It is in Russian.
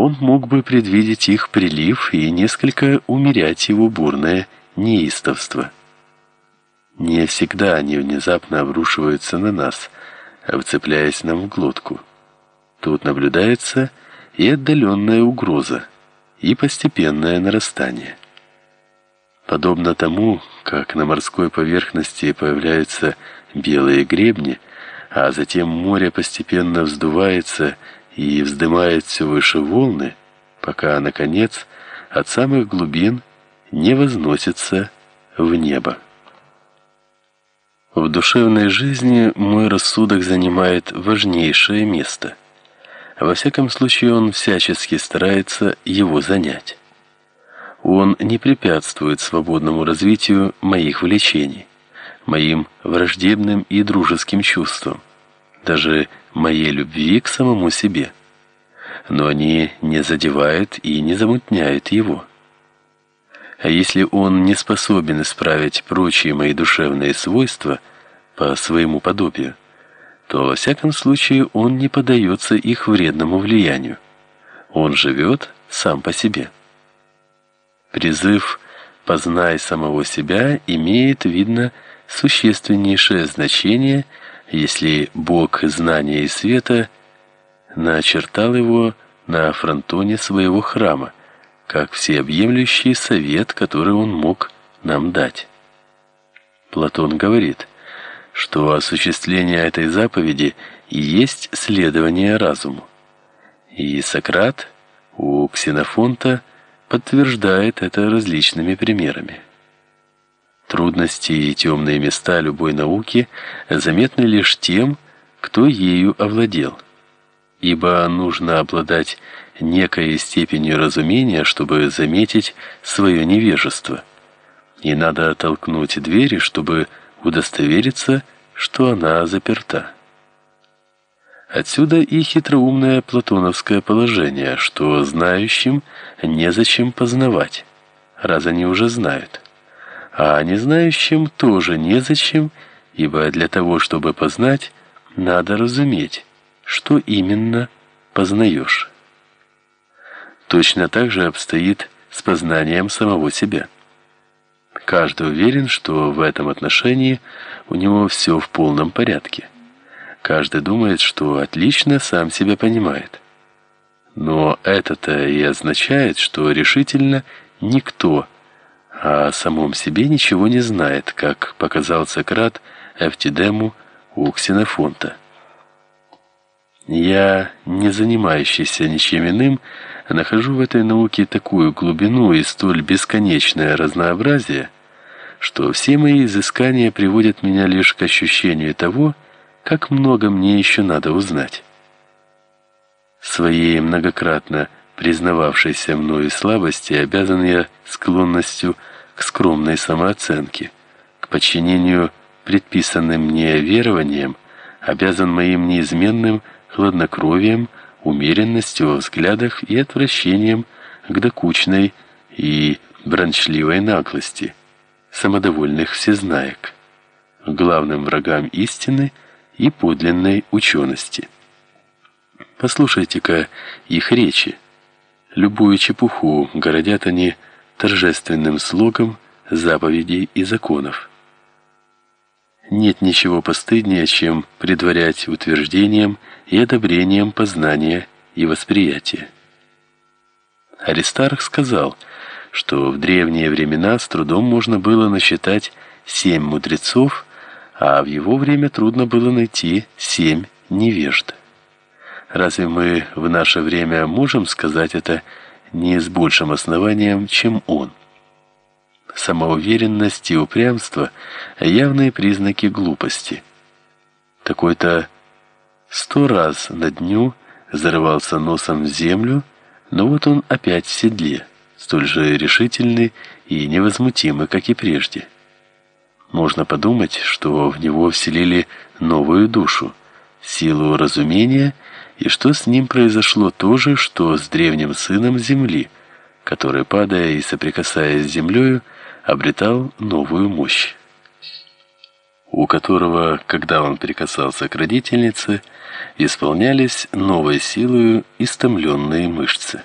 он мог бы предвидеть их прилив и несколько умерять его бурное неистовство. Не всегда они внезапно обрушиваются на нас, вцепляясь нам в глотку. Тут наблюдается и отдаленная угроза, и постепенное нарастание. Подобно тому, как на морской поверхности появляются белые гребни, а затем море постепенно вздувается и вздымает все выше волны, пока, наконец, от самых глубин не возносится в небо. В душевной жизни мой рассудок занимает важнейшее место. Во всяком случае, он всячески старается его занять. Он не препятствует свободному развитию моих влечений, моим враждебным и дружеским чувствам, даже моей любви к самому себе. Но они не задевают и не замутняют его. А если он не способен исправить прочие мои душевные свойства по своему подобию, то во всяком случае он не поддается их вредному влиянию. Он живет сам по себе. Призыв «познай самого себя» имеет, видно, существеннейшее значение, если Бог знания и света начертал его на фронтоне своего храма, как всеобъемлющий совет, который он мог нам дать. Платон говорит, что осуществление этой заповеди и есть следование разуму. И Сократ у Ксенофонта подтверждает это различными примерами. Трудности и темные места любой науки заметны лишь тем, кто ею овладел. Ибо нужно обладать некой степенью разумения, чтобы заметить свое невежество. И надо толкнуть двери, чтобы удостовериться, что она заперта. Отсюда и хитроумное платоновское положение, что знающим незачем познавать, раз они уже знают. А незнающим тоже незачем, ибо для того, чтобы познать, надо разуметь, что именно познаешь. Точно так же обстоит с познанием самого себя. Каждый уверен, что в этом отношении у него все в полном порядке. Каждый думает, что отлично сам себя понимает. Но это-то и означает, что решительно никто о самом себе ничего не знает, как показал Сократ Эвтидему у Ксенофонта. Я, не занимающийся ничем иным, нахожу в этой науке такую глубину и столь бесконечное разнообразие, что все мои изыскания приводят меня лишь к ощущению того, как много мне еще надо узнать. Своей многократно признававшейся мною слабости обязан я склонностью к скромной самооценке, к подчинению предписанным мне верованиям, обязан моим неизменным хладнокровием, умеренностью во взглядах и отвращением к докучной и брончливой наглости самодовольных всезнаек, главным врагам истины – и подлинной учености. Послушайте-ка их речи. Любую чепуху городят они торжественным слогом заповедей и законов. Нет ничего постыднее, чем предварять утверждением и одобрением познания и восприятия. Аристарх сказал, что в древние времена с трудом можно было насчитать семь мудрецов, а в его время трудно было найти семь невежд. Разве мы в наше время можем сказать это не с большим основанием, чем он? Самоуверенность и упрямство явные признаки глупости. Такой-то сто раз на дню зарывался носом в землю, но вот он опять в седле, столь же решительный и невозмутимый, как и прежде. Можно подумать, что в него вселили новую душу, силу разумения, и что с ним произошло то же, что с древним сыном земли, который, падая и соприкасаясь с землей, обретал новую мощь. у которого, когда он прикасался к родительнице, исполнялись новой силою истомленные мышцы.